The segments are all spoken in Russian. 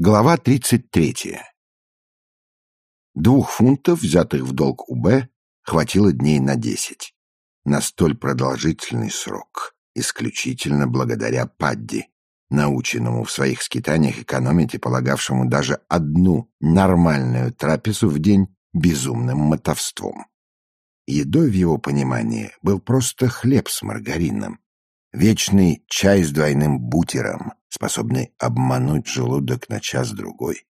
Глава 33. Двух фунтов, взятых в долг у Б, хватило дней на десять. На столь продолжительный срок, исключительно благодаря Падди, наученному в своих скитаниях экономить и полагавшему даже одну нормальную трапезу в день безумным мотовством. Едой в его понимании был просто хлеб с маргарином, вечный чай с двойным бутером, способный обмануть желудок на час-другой.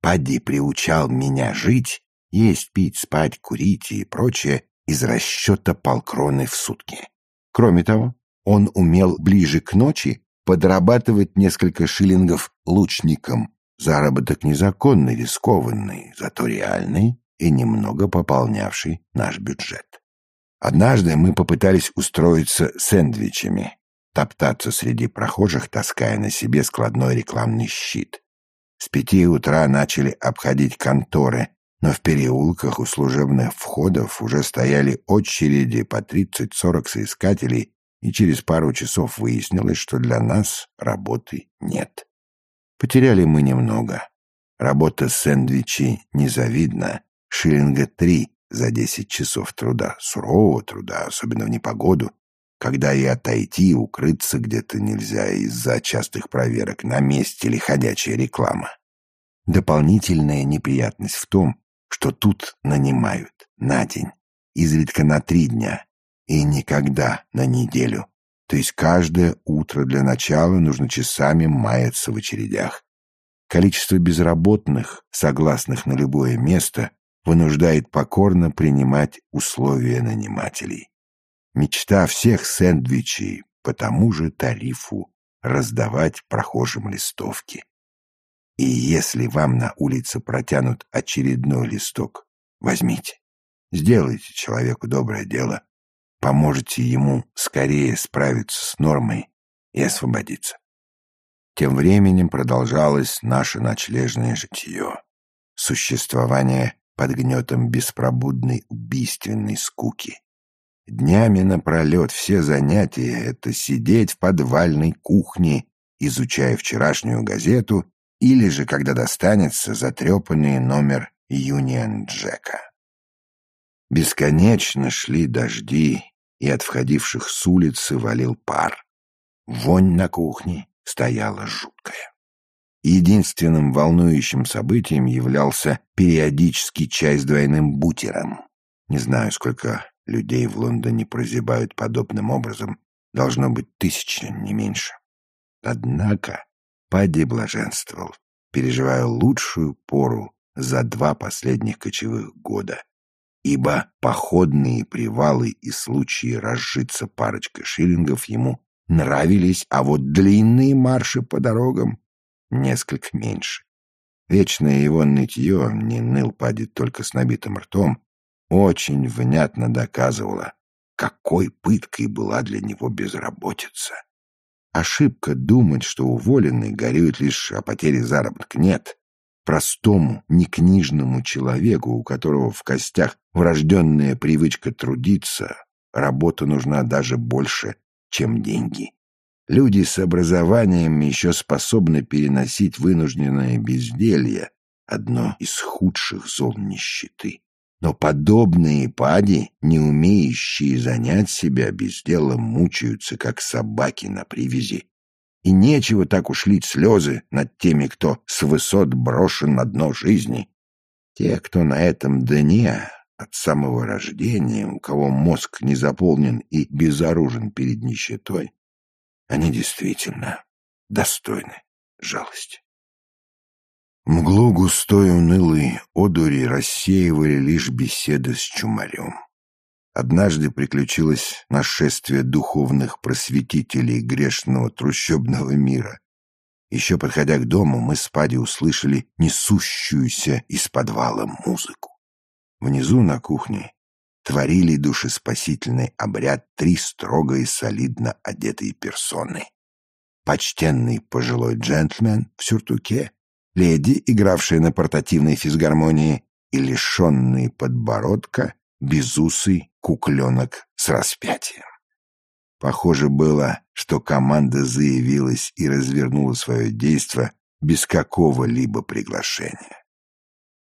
Падди приучал меня жить, есть, пить, спать, курить и прочее из расчета полкроны в сутки. Кроме того, он умел ближе к ночи подрабатывать несколько шиллингов лучником. Заработок незаконный, рискованный, зато реальный и немного пополнявший наш бюджет. Однажды мы попытались устроиться сэндвичами, топтаться среди прохожих, таская на себе складной рекламный щит. С пяти утра начали обходить конторы, но в переулках у служебных входов уже стояли очереди по 30-40 соискателей, и через пару часов выяснилось, что для нас работы нет. Потеряли мы немного. Работа сэндвичей незавидна, шиллинга три за десять часов труда, сурового труда, особенно в непогоду, когда и отойти, и укрыться где-то нельзя из-за частых проверок, на месте ли ходячая реклама. Дополнительная неприятность в том, что тут нанимают на день, изредка на три дня, и никогда на неделю. То есть каждое утро для начала нужно часами маяться в очередях. Количество безработных, согласных на любое место, вынуждает покорно принимать условия нанимателей. Мечта всех сэндвичей по тому же тарифу раздавать прохожим листовки. И если вам на улице протянут очередной листок, возьмите. Сделайте человеку доброе дело, поможете ему скорее справиться с нормой и освободиться. Тем временем продолжалось наше ночлежное житье. Существование под гнетом беспробудной убийственной скуки. Днями напролет все занятия — это сидеть в подвальной кухне, изучая вчерашнюю газету или же, когда достанется, затрепанный номер Юнион Джека. Бесконечно шли дожди, и от входивших с улицы валил пар. Вонь на кухне стояла жуткая. Единственным волнующим событием являлся периодический чай с двойным бутером. Не знаю, сколько людей в Лондоне прозябают подобным образом. Должно быть тысячи, не меньше. Однако Падди блаженствовал, переживая лучшую пору за два последних кочевых года, ибо походные привалы и случаи разжиться парочкой шиллингов ему нравились, а вот длинные марши по дорогам несколько меньше. Вечное его нытье, не ныл Пади только с набитым ртом, очень внятно доказывало, какой пыткой была для него безработица. Ошибка думать, что уволенный горюет лишь о потере заработка. Нет. Простому, некнижному человеку, у которого в костях врожденная привычка трудиться, работа нужна даже больше, чем деньги. Люди с образованием еще способны переносить вынужденное безделье, одно из худших зол нищеты. Но подобные пади, не умеющие занять себя без дела, мучаются, как собаки на привязи. И нечего так уж лить слезы над теми, кто с высот брошен на дно жизни. Те, кто на этом дне от самого рождения, у кого мозг не заполнен и безоружен перед нищетой, они действительно достойны жалости. Мглу густой унылой одури рассеивали лишь беседы с чумарем. Однажды приключилось нашествие духовных просветителей грешного трущобного мира. Еще подходя к дому, мы с Пади услышали несущуюся из подвала музыку. Внизу на кухне творили душеспасительный обряд три строго и солидно одетые персоны. Почтенный пожилой джентльмен в сюртуке, леди, игравшая на портативной физгармонии, и лишенный подбородка безусый кукленок с распятием. Похоже было, что команда заявилась и развернула свое действо без какого-либо приглашения.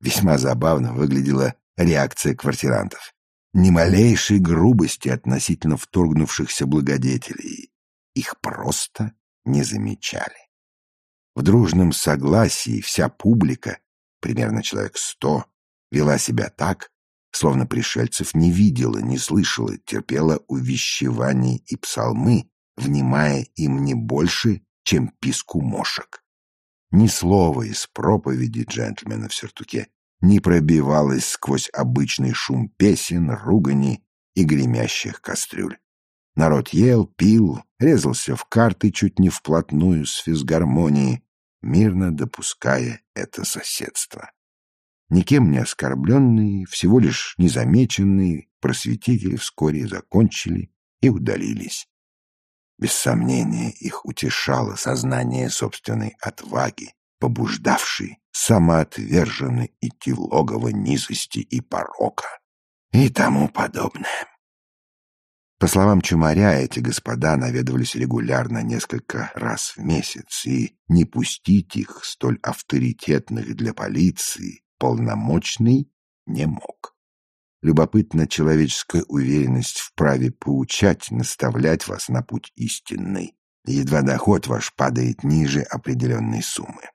Весьма забавно выглядела реакция квартирантов. Ни малейшей грубости относительно вторгнувшихся благодетелей. Их просто не замечали. В дружном согласии вся публика, примерно человек сто, вела себя так, словно пришельцев не видела, не слышала, терпела увещевания и псалмы, внимая им не больше, чем писку мошек. Ни слова из проповеди джентльмена в сюртуке не пробивалось сквозь обычный шум песен, ругани и гремящих кастрюль. Народ ел, пил, резался в карты чуть не вплотную с физгармонией, мирно допуская это соседство. Никем не оскорбленные, всего лишь незамеченные, просветители вскоре закончили и удалились. Без сомнения, их утешало сознание собственной отваги, побуждавшей самоотверженно идти в логово низости и порока и тому подобное. По словам Чумаря, эти господа наведывались регулярно несколько раз в месяц, и не пустить их, столь авторитетных для полиции, полномочный не мог. Любопытна человеческая уверенность в праве поучать, наставлять вас на путь истинный. Едва доход ваш падает ниже определенной суммы.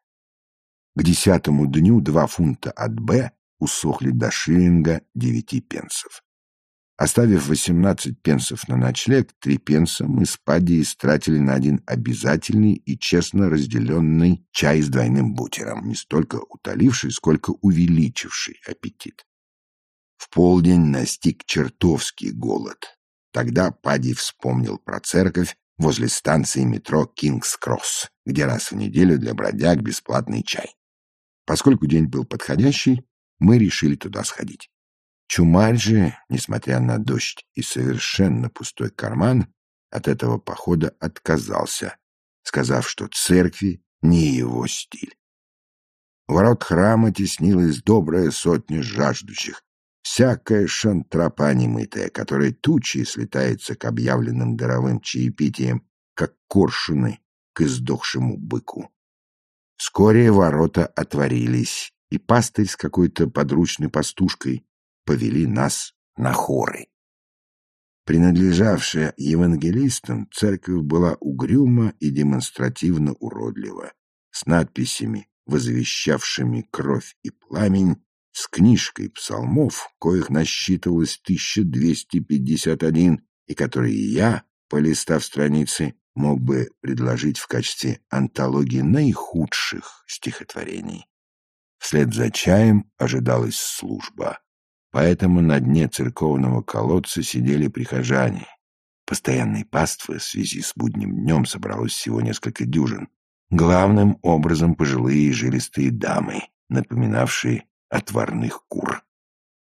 К десятому дню два фунта от «Б» усохли до шиллинга девяти пенсов. Оставив восемнадцать пенсов на ночлег, три пенса мы с Падди истратили на один обязательный и честно разделенный чай с двойным бутером, не столько утоливший, сколько увеличивший аппетит. В полдень настиг чертовский голод. Тогда Падди вспомнил про церковь возле станции метро Кингс-Кросс, где раз в неделю для бродяг бесплатный чай. Поскольку день был подходящий, мы решили туда сходить. Чумарь же, несмотря на дождь и совершенно пустой карман, от этого похода отказался, сказав, что церкви не его стиль. Ворот храма теснилась добрая сотня жаждущих, всякая шантропа немытая, которая тучей слетается к объявленным даровым чаепитиям, как коршуны к издохшему быку. Вскоре ворота отворились, и пастырь с какой-то подручной пастушкой повели нас на хоры. Принадлежавшая евангелистам, церковь была угрюма и демонстративно уродлива, с надписями, возвещавшими кровь и пламень, с книжкой псалмов, коих насчитывалось 1251, и которые я, полистав страницы, мог бы предложить в качестве антологии наихудших стихотворений. Вслед за чаем ожидалась служба. Поэтому на дне церковного колодца сидели прихожане. Постоянной паствы в связи с будним днем собралось всего несколько дюжин. Главным образом пожилые жилистые дамы, напоминавшие отварных кур.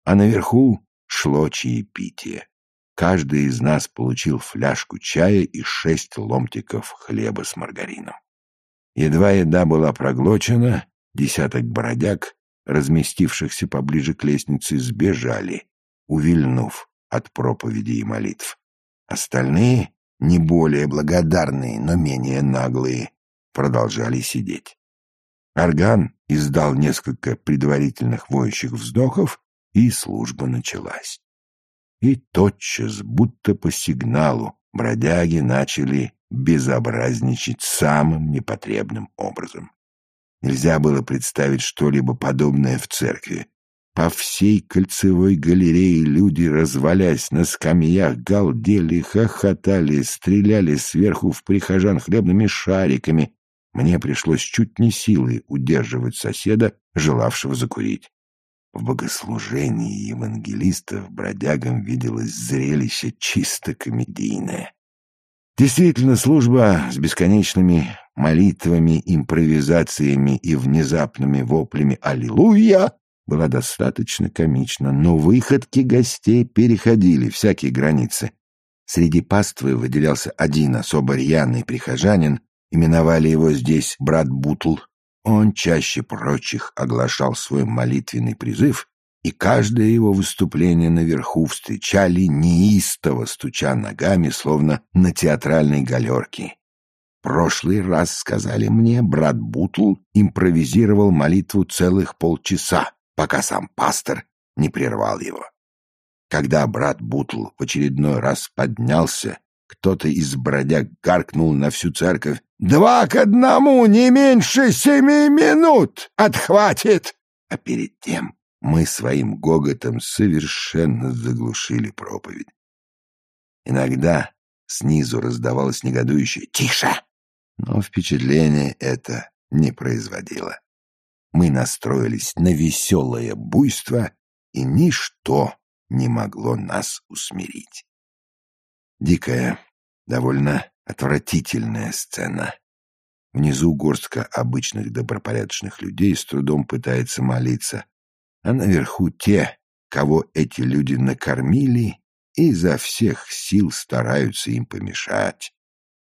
А наверху шло чаепитие. Каждый из нас получил фляжку чая и шесть ломтиков хлеба с маргарином. Едва еда была проглочена, десяток бродяг разместившихся поближе к лестнице, сбежали, увильнув от проповеди и молитв. Остальные, не более благодарные, но менее наглые, продолжали сидеть. Орган издал несколько предварительных воющих вздохов, и служба началась. И тотчас, будто по сигналу, бродяги начали безобразничать самым непотребным образом. Нельзя было представить что-либо подобное в церкви. По всей кольцевой галерее люди, развалясь на скамьях, галдели, хохотали, стреляли сверху в прихожан хлебными шариками. Мне пришлось чуть не силой удерживать соседа, желавшего закурить. В богослужении евангелистов бродягам виделось зрелище чисто комедийное. Действительно, служба с бесконечными молитвами, импровизациями и внезапными воплями «Аллилуйя!» была достаточно комична, но выходки гостей переходили всякие границы. Среди паствы выделялся один особо рьяный прихожанин, именовали его здесь брат Бутл. Он чаще прочих оглашал свой молитвенный призыв, и каждое его выступление наверху встречали неистово, стуча ногами, словно на театральной галерке. Прошлый раз, сказали мне, брат Бутл импровизировал молитву целых полчаса, пока сам пастор не прервал его. Когда брат Бутл в очередной раз поднялся, кто-то из бродяг гаркнул на всю церковь. «Два к одному, не меньше семи минут! Отхватит!» А перед тем мы своим гоготом совершенно заглушили проповедь. Иногда снизу раздавалось негодующее «Тише!», но впечатление это не производило. Мы настроились на веселое буйство, и ничто не могло нас усмирить. Дикая, довольно отвратительная сцена. Внизу горстка обычных добропорядочных людей с трудом пытается молиться, а наверху те, кого эти люди накормили и изо всех сил стараются им помешать.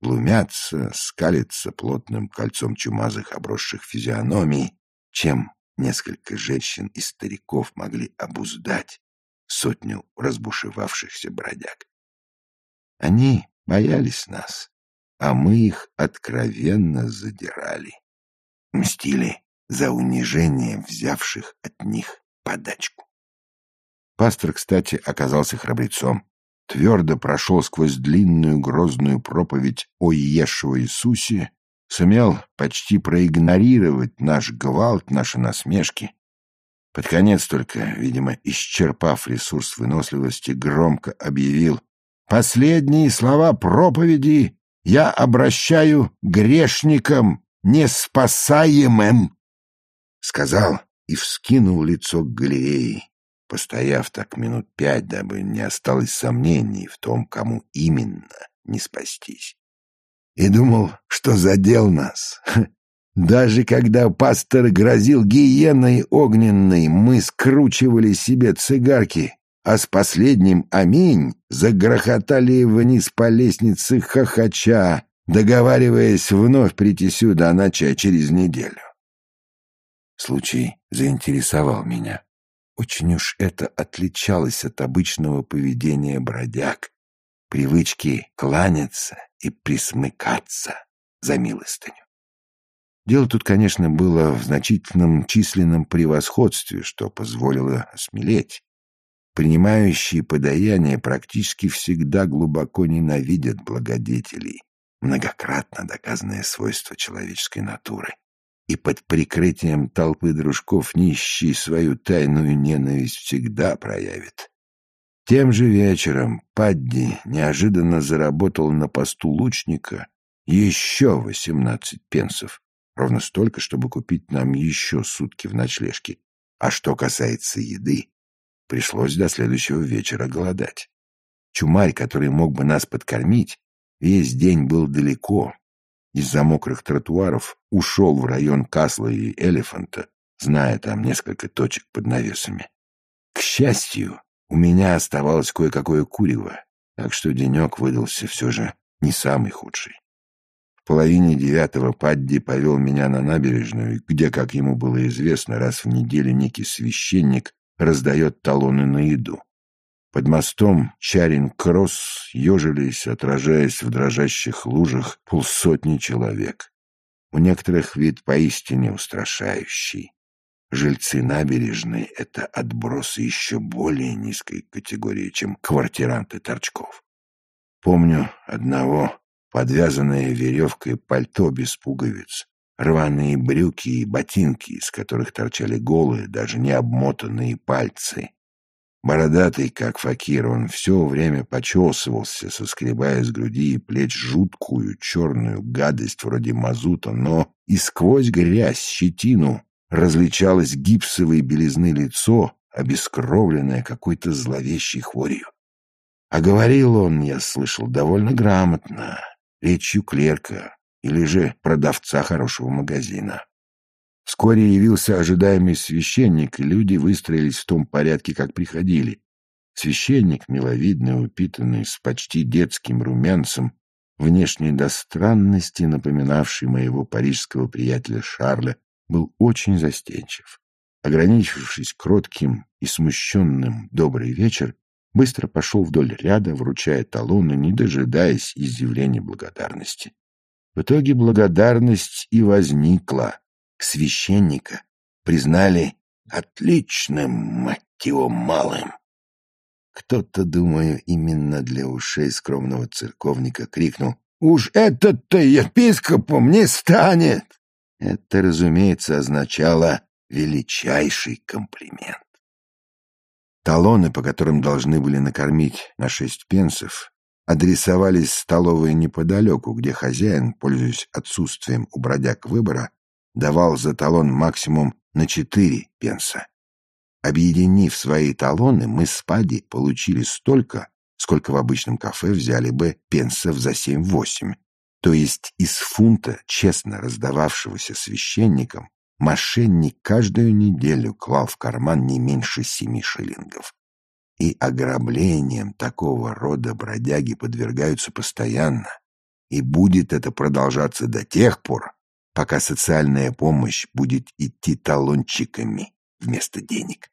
Глумятся, скалятся плотным кольцом чумазых обросших физиономий, чем несколько женщин и стариков могли обуздать сотню разбушевавшихся бродяг. Они боялись нас, а мы их откровенно задирали. Мстили за унижение взявших от них подачку. Пастор, кстати, оказался храбрецом. Твердо прошел сквозь длинную грозную проповедь о Иешуа Иисусе, сумел почти проигнорировать наш гвалт, наши насмешки, под конец только, видимо, исчерпав ресурс выносливости, громко объявил «Последние слова проповеди я обращаю грешникам, неспасаемым!» Сказал и вскинул лицо к галерее, постояв так минут пять, дабы не осталось сомнений в том, кому именно не спастись. И думал, что задел нас. Даже когда пастор грозил гиеной огненной, мы скручивали себе цигарки, а с последним «Аминь» загрохотали вниз по лестнице хохоча, договариваясь вновь прийти сюда начать через неделю. Случай заинтересовал меня. Очень уж это отличалось от обычного поведения бродяг, привычки кланяться и присмыкаться за милостыню. Дело тут, конечно, было в значительном численном превосходстве, что позволило осмелеть. Принимающие подаяние практически всегда глубоко ненавидят благодетелей, многократно доказанное свойство человеческой натуры. И под прикрытием толпы дружков нищий свою тайную ненависть всегда проявит. Тем же вечером Падди неожиданно заработал на посту лучника еще восемнадцать пенсов, ровно столько, чтобы купить нам еще сутки в ночлежке. А что касается еды, пришлось до следующего вечера голодать. Чумарь, который мог бы нас подкормить, весь день был далеко. Из-за мокрых тротуаров ушел в район Касла и Элефанта, зная там несколько точек под навесами. К счастью, у меня оставалось кое-какое курево, так что денек выдался все же не самый худший. В половине девятого Падди повел меня на набережную, где, как ему было известно, раз в неделю некий священник раздает талоны на еду. Под мостом Чаринг-Кросс ежились, отражаясь в дрожащих лужах, полсотни человек. У некоторых вид поистине устрашающий. Жильцы набережной — это отбросы еще более низкой категории, чем квартиранты торчков. Помню одного, подвязанное веревкой пальто без пуговиц, рваные брюки и ботинки, из которых торчали голые, даже не обмотанные пальцы. Бородатый, как факир, он все время почесывался, соскребая с груди и плеч жуткую черную гадость вроде мазута, но и сквозь грязь, щетину различалось гипсовой белизны лицо, обескровленное какой-то зловещей хворью. А говорил он, я слышал, довольно грамотно, речью клерка или же продавца хорошего магазина. Вскоре явился ожидаемый священник, и люди выстроились в том порядке, как приходили. Священник, миловидный, упитанный, с почти детским румянцем, внешней до странности напоминавший моего парижского приятеля Шарля, был очень застенчив. Ограничившись кротким и смущенным «добрый вечер», быстро пошел вдоль ряда, вручая талоны, не дожидаясь изъявления благодарности. В итоге благодарность и возникла. Священника признали отличным, мать его, малым. Кто-то, думаю, именно для ушей скромного церковника крикнул «Уж этот-то епископом не станет!» Это, разумеется, означало величайший комплимент. Талоны, по которым должны были накормить на шесть пенсов, адресовались в столовой неподалеку, где хозяин, пользуясь отсутствием у бродяг выбора, давал за талон максимум на четыре пенса. Объединив свои талоны, мы с Пади получили столько, сколько в обычном кафе взяли бы пенсов за семь-восемь. То есть из фунта, честно раздававшегося священникам, мошенник каждую неделю клал в карман не меньше семи шиллингов. И ограблением такого рода бродяги подвергаются постоянно. И будет это продолжаться до тех пор, пока социальная помощь будет идти талончиками вместо денег.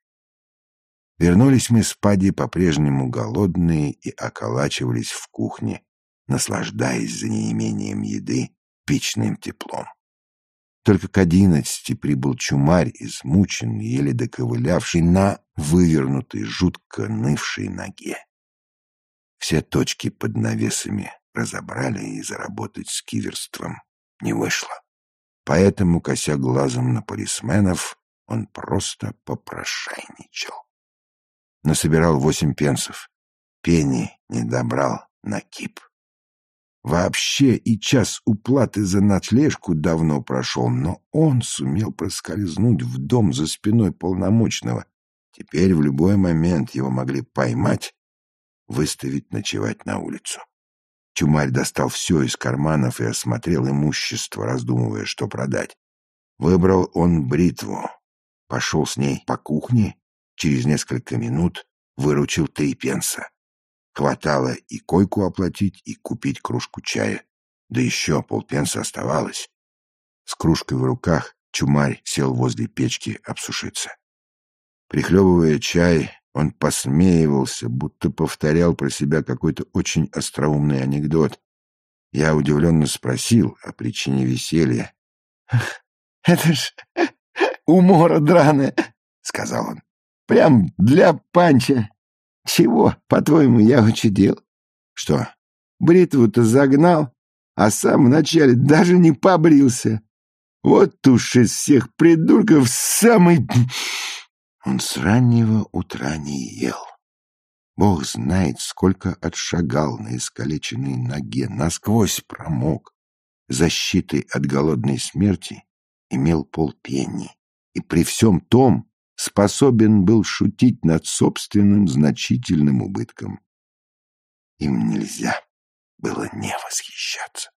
Вернулись мы с Пади по-прежнему голодные и околачивались в кухне, наслаждаясь за неимением еды печным теплом. Только к одиннадцати прибыл чумарь, измученный, еле доковылявший на вывернутой, жутко нывшей ноге. Все точки под навесами разобрали, и заработать с киверством не вышло. Поэтому, кося глазом на полисменов, он просто попрошайничал. Насобирал восемь пенсов. Пенни не добрал на кип. Вообще и час уплаты за ночлежку давно прошел, но он сумел проскользнуть в дом за спиной полномочного. Теперь в любой момент его могли поймать, выставить ночевать на улицу. Чумарь достал все из карманов и осмотрел имущество, раздумывая, что продать. Выбрал он бритву, пошел с ней по кухне, через несколько минут выручил три пенса. Хватало и койку оплатить, и купить кружку чая. Да еще полпенса оставалось. С кружкой в руках чумарь сел возле печки обсушиться. Прихлебывая чай, он посмеивался, будто повторял про себя какой-то очень остроумный анекдот. Я удивленно спросил о причине веселья. — Это ж умора драная, — сказал он. — Прям для панча. Чего, по-твоему, я учудил? — Что? Бритву-то загнал, а сам вначале даже не побрился. Вот уж из всех придурков самый... Он с раннего утра не ел. Бог знает, сколько отшагал на искалеченной ноге, насквозь промок. Защитой от голодной смерти имел полпенни. И при всем том способен был шутить над собственным значительным убытком. Им нельзя было не восхищаться.